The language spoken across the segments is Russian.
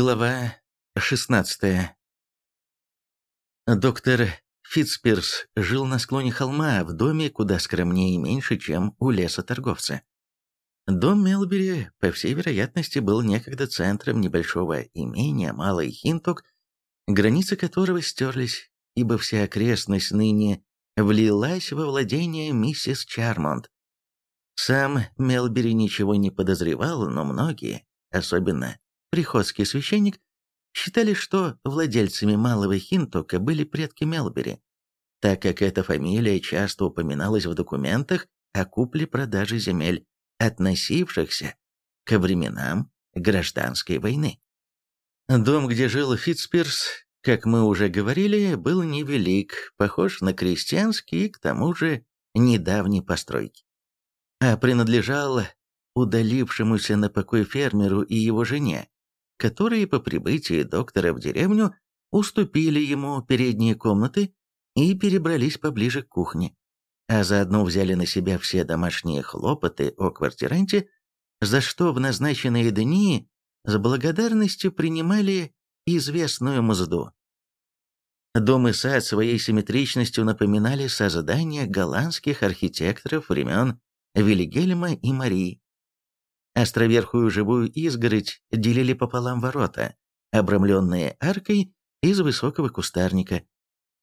Глава 16 Доктор Фитспирс жил на склоне холма, в доме куда скромнее и меньше, чем у лесоторговца. Дом Мелбери, по всей вероятности, был некогда центром небольшого имения Малый Хинток, границы которого стерлись, ибо вся окрестность ныне влилась во владение миссис Чармонт. Сам Мелбери ничего не подозревал, но многие, особенно приходский священник, считали, что владельцами Малого Хинтока были предки Мелбери, так как эта фамилия часто упоминалась в документах о купле-продаже земель, относившихся ко временам гражданской войны. Дом, где жил Фитцпирс, как мы уже говорили, был невелик, похож на крестьянский и, к тому же, недавней постройки, а принадлежал удалившемуся на покой фермеру и его жене, которые по прибытии доктора в деревню уступили ему передние комнаты и перебрались поближе к кухне, а заодно взяли на себя все домашние хлопоты о квартиранте, за что в назначенные дни с благодарностью принимали известную мзду. Дом и сад своей симметричностью напоминали создания голландских архитекторов времен Вильгельма и Марии. Островерхую живую изгородь делили пополам ворота, обрамленные аркой из высокого кустарника.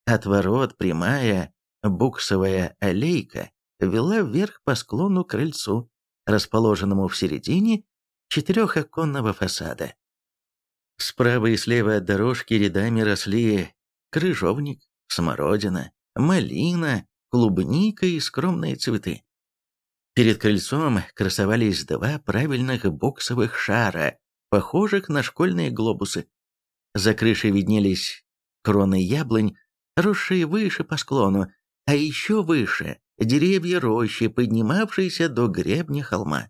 От ворот прямая буксовая аллейка вела вверх по склону к крыльцу, расположенному в середине четырехоконного фасада. Справа и слева от дорожки рядами росли крыжовник, смородина, малина, клубника и скромные цветы. Перед крыльцом красовались два правильных боксовых шара, похожих на школьные глобусы. За крышей виднелись кроны яблонь, росшие выше по склону, а еще выше – деревья рощи, поднимавшиеся до гребня холма.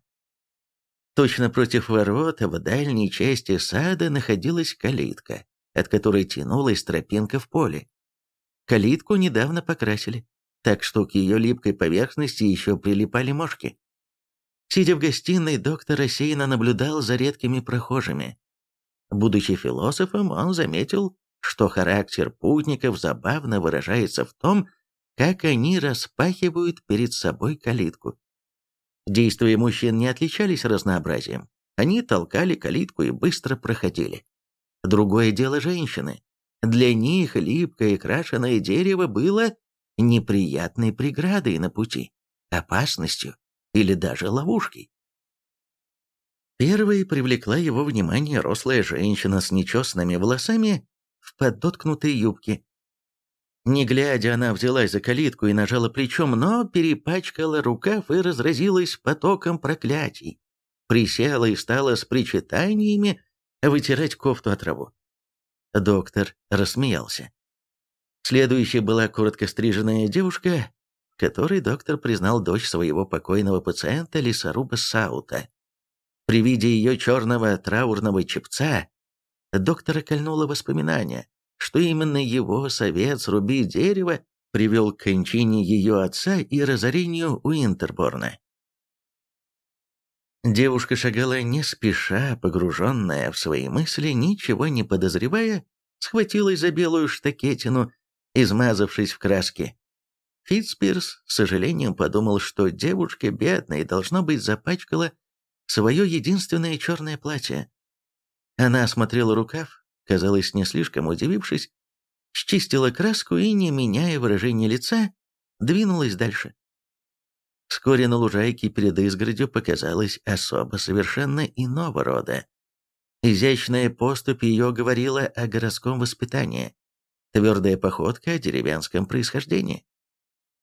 Точно против ворот в дальней части сада находилась калитка, от которой тянулась тропинка в поле. Калитку недавно покрасили так что к ее липкой поверхности еще прилипали мошки. Сидя в гостиной, доктор рассеянно наблюдал за редкими прохожими. Будучи философом, он заметил, что характер путников забавно выражается в том, как они распахивают перед собой калитку. Действия мужчин не отличались разнообразием. Они толкали калитку и быстро проходили. Другое дело женщины. Для них липкое крашеное дерево было неприятной преградой на пути, опасностью или даже ловушкой. Первой привлекла его внимание рослая женщина с нечесанными волосами в подоткнутой юбке. Не глядя, она взялась за калитку и нажала плечом, но перепачкала рукав и разразилась потоком проклятий. Присела и стала с причитаниями вытирать кофту от траву. Доктор рассмеялся. Следующей была коротко стриженная девушка, которой доктор признал дочь своего покойного пациента лесоруба Саута. При виде ее черного траурного чепца доктора кольнуло воспоминание, что именно его совет срубить дерево привел к кончине ее отца и разорению Уинтерборна. Девушка шагала не спеша, погруженная в свои мысли, ничего не подозревая, схватилась за белую штакетину измазавшись в краске. Фитспирс с сожалением подумал, что девушка бедная должно быть запачкала свое единственное черное платье. Она осмотрела рукав, казалось, не слишком удивившись, счистила краску и, не меняя выражения лица, двинулась дальше. Вскоре на лужайке перед изгородью показалась особо совершенно иного рода. Изящная поступь ее говорила о городском воспитании твердая походка о деревенском происхождении.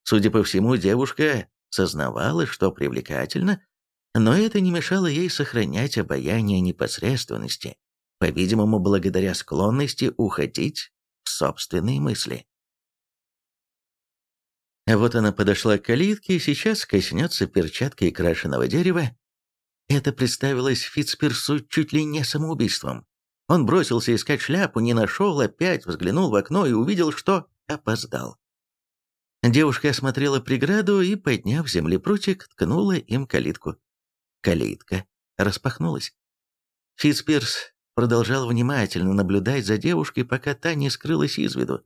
Судя по всему, девушка сознавала, что привлекательно, но это не мешало ей сохранять обаяние непосредственности, по-видимому, благодаря склонности уходить в собственные мысли. Вот она подошла к калитке и сейчас коснется перчаткой крашеного дерева. Это представилось Фитцперсу чуть ли не самоубийством. Он бросился искать шляпу, не нашел, опять взглянул в окно и увидел, что опоздал. Девушка осмотрела преграду и, подняв землепрутик, ткнула им калитку. Калитка распахнулась. Фитспирс продолжал внимательно наблюдать за девушкой, пока та не скрылась из виду.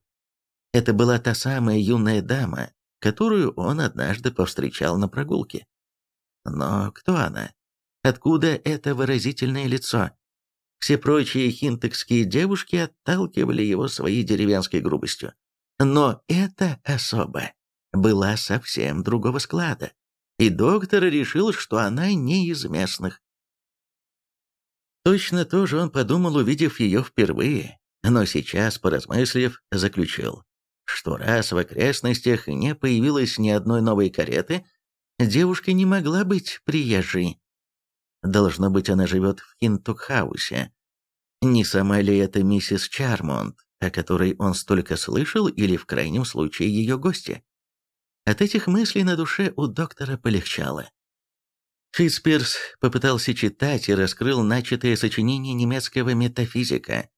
Это была та самая юная дама, которую он однажды повстречал на прогулке. Но кто она? Откуда это выразительное лицо? Все прочие хинтекские девушки отталкивали его своей деревенской грубостью. Но эта особа была совсем другого склада, и доктор решил, что она не из местных. Точно то же он подумал, увидев ее впервые, но сейчас, поразмыслив, заключил, что раз в окрестностях не появилось ни одной новой кареты, девушка не могла быть приезжей. Должно быть, она живет в Хинтукхаусе. Не сама ли это миссис Чармонт, о которой он столько слышал, или в крайнем случае ее гости? От этих мыслей на душе у доктора полегчало. Фитспирс попытался читать и раскрыл начатое сочинение немецкого метафизика.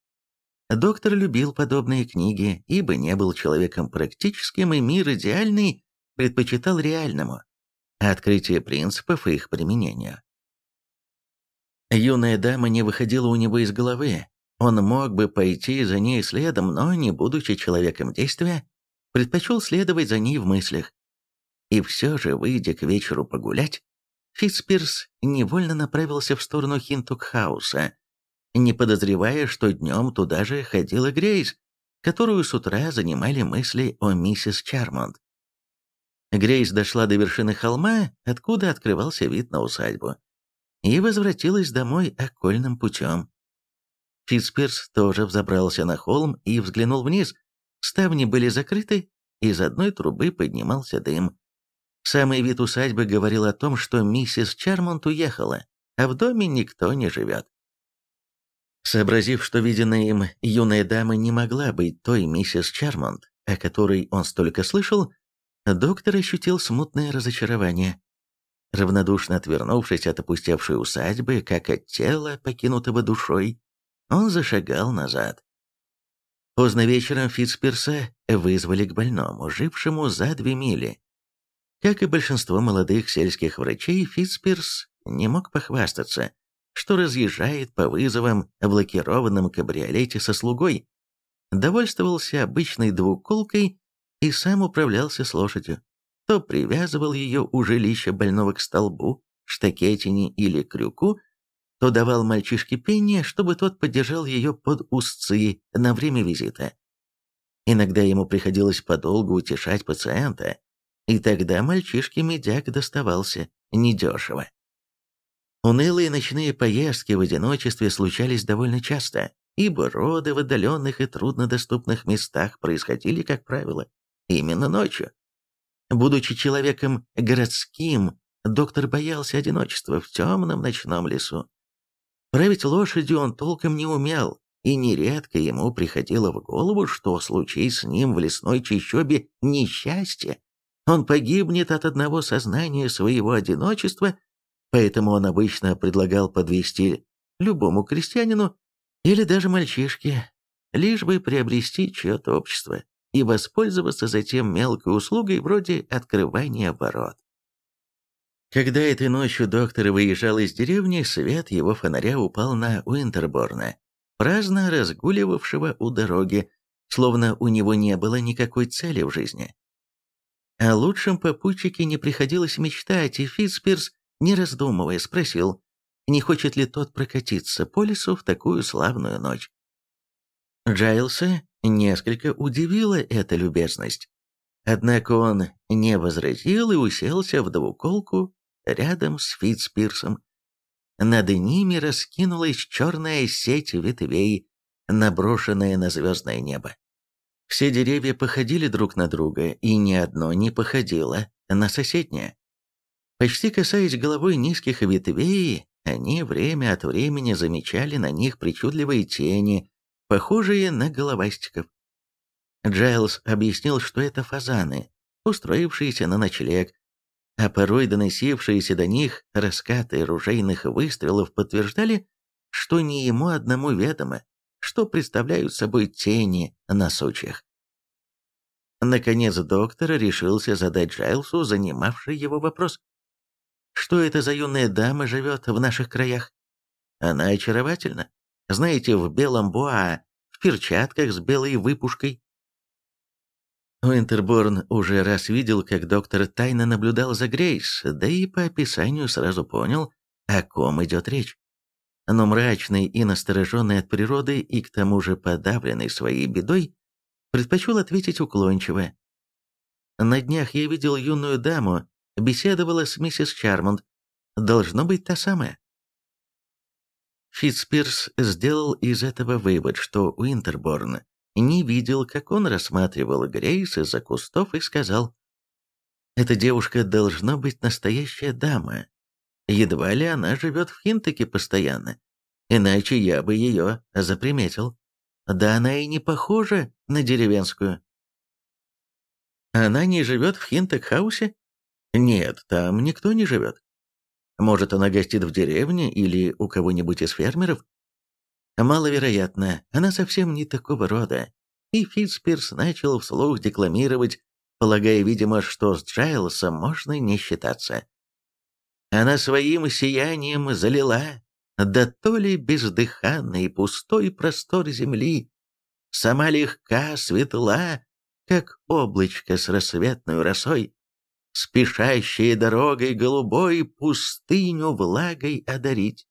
Доктор любил подобные книги, ибо не был человеком практическим, и мир идеальный предпочитал реальному, открытие принципов и их применению. Юная дама не выходила у него из головы. Он мог бы пойти за ней следом, но, не будучи человеком действия, предпочел следовать за ней в мыслях. И все же, выйдя к вечеру погулять, Фитспирс невольно направился в сторону Хинтукхауса, не подозревая, что днем туда же ходила Грейс, которую с утра занимали мысли о миссис Чармонт. Грейс дошла до вершины холма, откуда открывался вид на усадьбу и возвратилась домой окольным путем. Фитспирс тоже взобрался на холм и взглянул вниз. Ставни были закрыты, из одной трубы поднимался дым. Самый вид усадьбы говорил о том, что миссис Чармонт уехала, а в доме никто не живет. Сообразив, что виденная им юная дама не могла быть той миссис Чармонт, о которой он столько слышал, доктор ощутил смутное разочарование. Равнодушно отвернувшись от опустевшей усадьбы, как от тела, покинутого душой, он зашагал назад. Поздно вечером Фитцперса вызвали к больному, жившему за две мили. Как и большинство молодых сельских врачей, Фитцперс не мог похвастаться, что разъезжает по вызовам в лакированном кабриолете со слугой, довольствовался обычной двуколкой и сам управлялся с лошадью то привязывал ее у жилища больного к столбу, штакетине или крюку, то давал мальчишке пение, чтобы тот подержал ее под узцы на время визита. Иногда ему приходилось подолгу утешать пациента, и тогда мальчишке медяк доставался недешево. Унылые ночные поездки в одиночестве случались довольно часто, ибо роды в отдаленных и труднодоступных местах происходили, как правило, именно ночью. Будучи человеком городским, доктор боялся одиночества в темном ночном лесу. Править лошадью он толком не умел, и нередко ему приходило в голову, что случись с ним в лесной чащобе несчастье, он погибнет от одного сознания своего одиночества, поэтому он обычно предлагал подвести любому крестьянину или даже мальчишке, лишь бы приобрести чье-то общество и воспользоваться затем мелкой услугой вроде открывания ворот. Когда этой ночью доктор выезжал из деревни, свет его фонаря упал на Уинтерборна, праздно разгуливавшего у дороги, словно у него не было никакой цели в жизни. О лучшем попутчике не приходилось мечтать, и Фитспирс, не раздумывая, спросил, не хочет ли тот прокатиться по лесу в такую славную ночь. Джайлса несколько удивила эта любезность. Однако он не возразил и уселся в двуколку рядом с Фитцпирсом. Над ними раскинулась черная сеть ветвей, наброшенная на звездное небо. Все деревья походили друг на друга, и ни одно не походило на соседнее. Почти касаясь головой низких ветвей, они время от времени замечали на них причудливые тени, похожие на головастиков. Джайлз объяснил, что это фазаны, устроившиеся на ночлег, а порой доносившиеся до них раскаты ружейных выстрелов подтверждали, что не ему одному ведомо, что представляют собой тени на сучьях. Наконец доктор решился задать Джайлсу занимавший его вопрос. «Что это за юная дама живет в наших краях? Она очаровательна. Знаете, в белом буа, в перчатках с белой выпушкой. Уинтерборн уже раз видел, как доктор тайно наблюдал за Грейс, да и по описанию сразу понял, о ком идет речь. Но мрачный и настороженный от природы и к тому же подавленный своей бедой, предпочел ответить уклончиво. «На днях я видел юную даму, беседовала с миссис Чармонд. Должно быть та самая». Фитспирс сделал из этого вывод, что Уинтерборн не видел, как он рассматривал Грейс из-за кустов и сказал, «Эта девушка должна быть настоящая дама. Едва ли она живет в Хинтаке постоянно, иначе я бы ее заприметил. Да она и не похожа на деревенскую». «Она не живет в Хинтак-хаусе?» «Нет, там никто не живет. Может, она гостит в деревне или у кого-нибудь из фермеров? Маловероятно, она совсем не такого рода. И Фитспирс начал вслух декламировать, полагая, видимо, что с Джайлсом можно не считаться. Она своим сиянием залила, да то ли бездыханный пустой простор земли, сама легка, светла, как облачко с рассветной росой, спешащей дорогой голубой пустыню влагой одарить.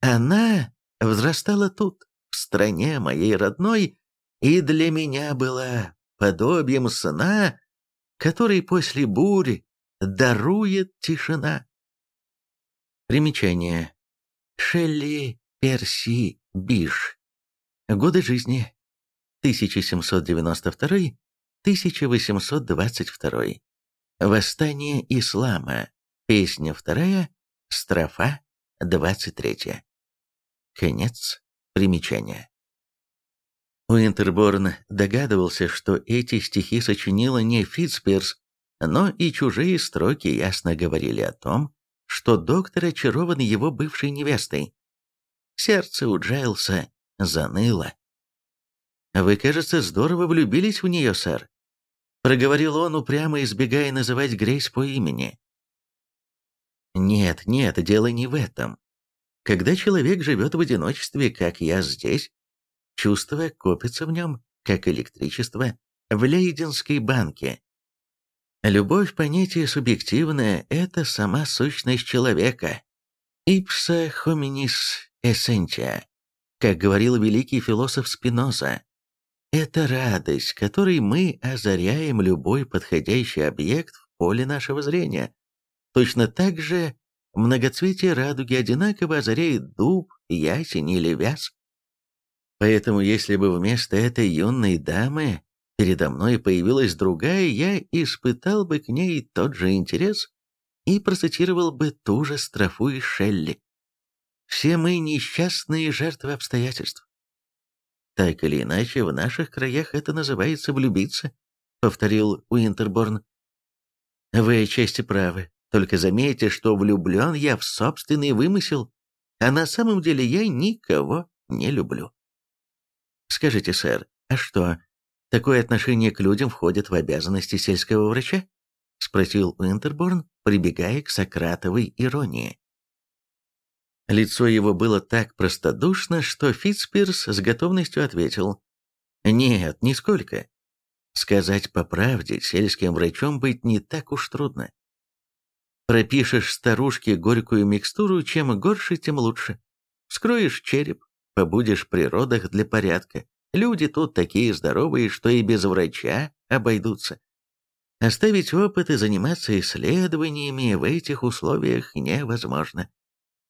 Она взрастала тут, в стране моей родной, и для меня была подобием сна, который после бури дарует тишина. Примечание. Шелли Перси Биш. Годы жизни 1792-1822. Восстание ислама. Песня вторая, строфа двадцать третья. Конец примечания. Уинтерборн догадывался, что эти стихи сочинила не Фитцперс, но и чужие строки ясно говорили о том, что доктор очарован его бывшей невестой. Сердце у Джайлса заныло. «Вы, кажется, здорово влюбились в нее, сэр», проговорил он, упрямо избегая называть Грейс по имени. Нет, нет, дело не в этом. Когда человек живет в одиночестве, как я здесь, чувство копится в нем, как электричество в Лейденской банке. Любовь – понятие субъективное, это сама сущность человека. Ipsa hominis essentia, как говорил великий философ Спиноза. Это радость, которой мы озаряем любой подходящий объект в поле нашего зрения. Точно так же многоцветие радуги одинаково озаряет дуб, ясень или вяз. Поэтому если бы вместо этой юной дамы передо мной появилась другая, я испытал бы к ней тот же интерес и процитировал бы ту же строфу из Шелли. Все мы несчастные жертвы обстоятельств. Так или иначе, в наших краях это называется влюбиться, повторил Уинтерборн. Вы отчасти правы, только заметьте, что влюблен я в собственный вымысел, а на самом деле я никого не люблю. Скажите, сэр, а что, такое отношение к людям входит в обязанности сельского врача? Спросил Уинтерборн, прибегая к Сократовой иронии. Лицо его было так простодушно, что Фитспирс с готовностью ответил. «Нет, нисколько. Сказать по правде, сельским врачом быть не так уж трудно. Пропишешь старушке горькую микстуру, чем горше, тем лучше. Вскроешь череп, побудешь при родах для порядка. Люди тут такие здоровые, что и без врача обойдутся. Оставить опыт и заниматься исследованиями в этих условиях невозможно.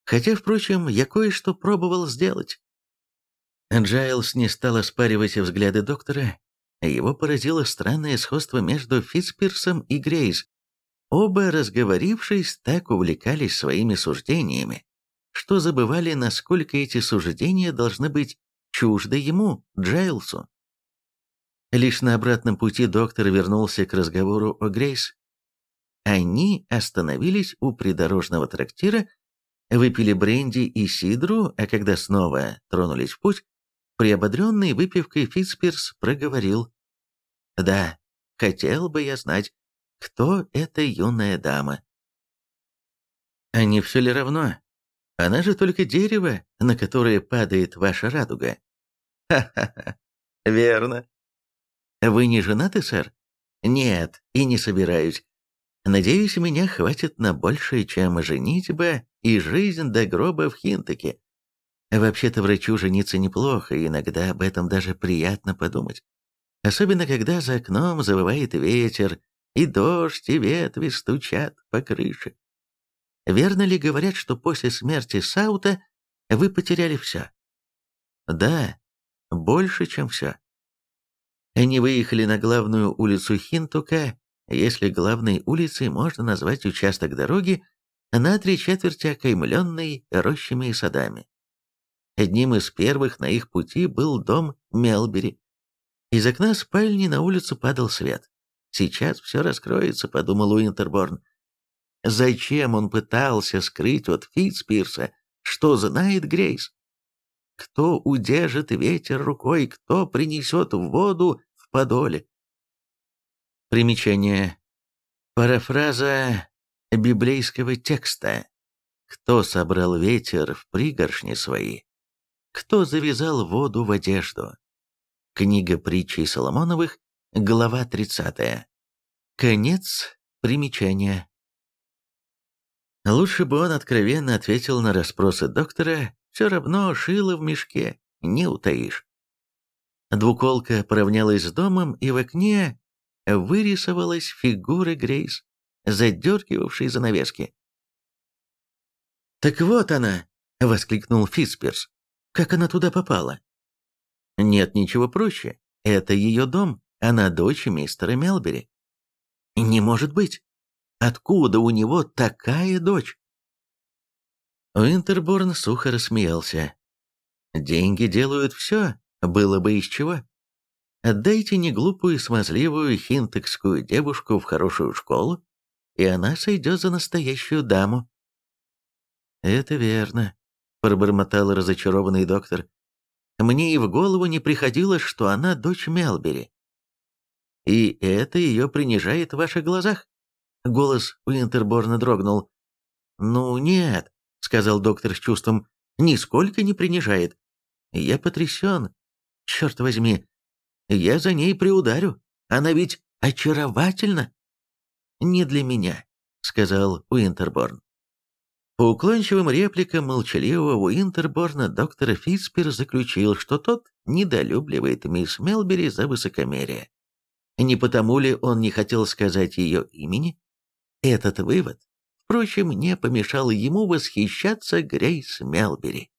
Хотя, впрочем, я кое-что пробовал сделать. Джайлс не стал оспаривать взгляды доктора. Его поразило странное сходство между Фитцпирсом и Грейс. Оба, разговорившись, так увлекались своими суждениями, что забывали, насколько эти суждения должны быть чужды ему, Джайлсу. Лишь на обратном пути доктор вернулся к разговору о Грейс. Они остановились у придорожного трактира, выпили бренди и сидру, а когда снова тронулись в путь, приободренный выпивкой Фитспирс проговорил. «Да, хотел бы я знать, кто эта юная дама». «А не все ли равно? Она же только дерево, на которое падает ваша радуга. Ха-ха-ха. Верно. Вы не женаты, сэр? Нет, и не собираюсь. Надеюсь, меня хватит на большее, чем женитьба и жизнь до гроба в Хинтаке. Вообще-то врачу жениться неплохо, и иногда об этом даже приятно подумать. Особенно, когда за окном завывает ветер, и дождь, и ветви стучат по крыше. Верно ли говорят, что после смерти Саута вы потеряли все? Да, больше, чем все. Они выехали на главную улицу Хинтука, если главной улицей можно назвать участок дороги, на три четверти окаймленный рощами и садами. Одним из первых на их пути был дом Мелбери. Из окна спальни на улицу падал свет. «Сейчас все раскроется», — подумал Уинтерборн. Зачем он пытался скрыть от Фитцпирса, что знает Грейс? Кто удержит ветер рукой, кто принесет воду в подоле? Примечание. Парафраза библейского текста. Кто собрал ветер в пригоршни свои? Кто завязал воду в одежду? Книга притчей Соломоновых, глава 30. Конец примечания. Лучше бы он откровенно ответил на расспросы доктора, все равно шило в мешке, не утаишь. Двуколка поравнялась с домом, и в окне вырисовалась фигура Грейс, задергивавшей занавески. «Так вот она!» — воскликнул Фитспирс. Как она туда попала? Нет ничего проще. Это ее дом. Она дочь мистера Мелбери. Не может быть. Откуда у него такая дочь? Уинтерборн сухо рассмеялся. Деньги делают все, было бы из чего. Отдайте неглупую смазливую хинтекскую девушку в хорошую школу, и она сойдет за настоящую даму. Это верно пробормотал разочарованный доктор. «Мне и в голову не приходило, что она дочь Мелбери. И это ее принижает в ваших глазах?» Голос Уинтерборна дрогнул. «Ну нет», — сказал доктор с чувством, — «нисколько не принижает. Я потрясен. Черт возьми, я за ней приударю. Она ведь очаровательна». «Не для меня», — сказал Уинтерборн. По уклончивым репликам молчаливого Уинтерборна доктор Фитспир заключил, что тот недолюбливает мисс Мелбери за высокомерие. Не потому ли он не хотел сказать ее имени? Этот вывод, впрочем, не помешал ему восхищаться Грейс Мелбери.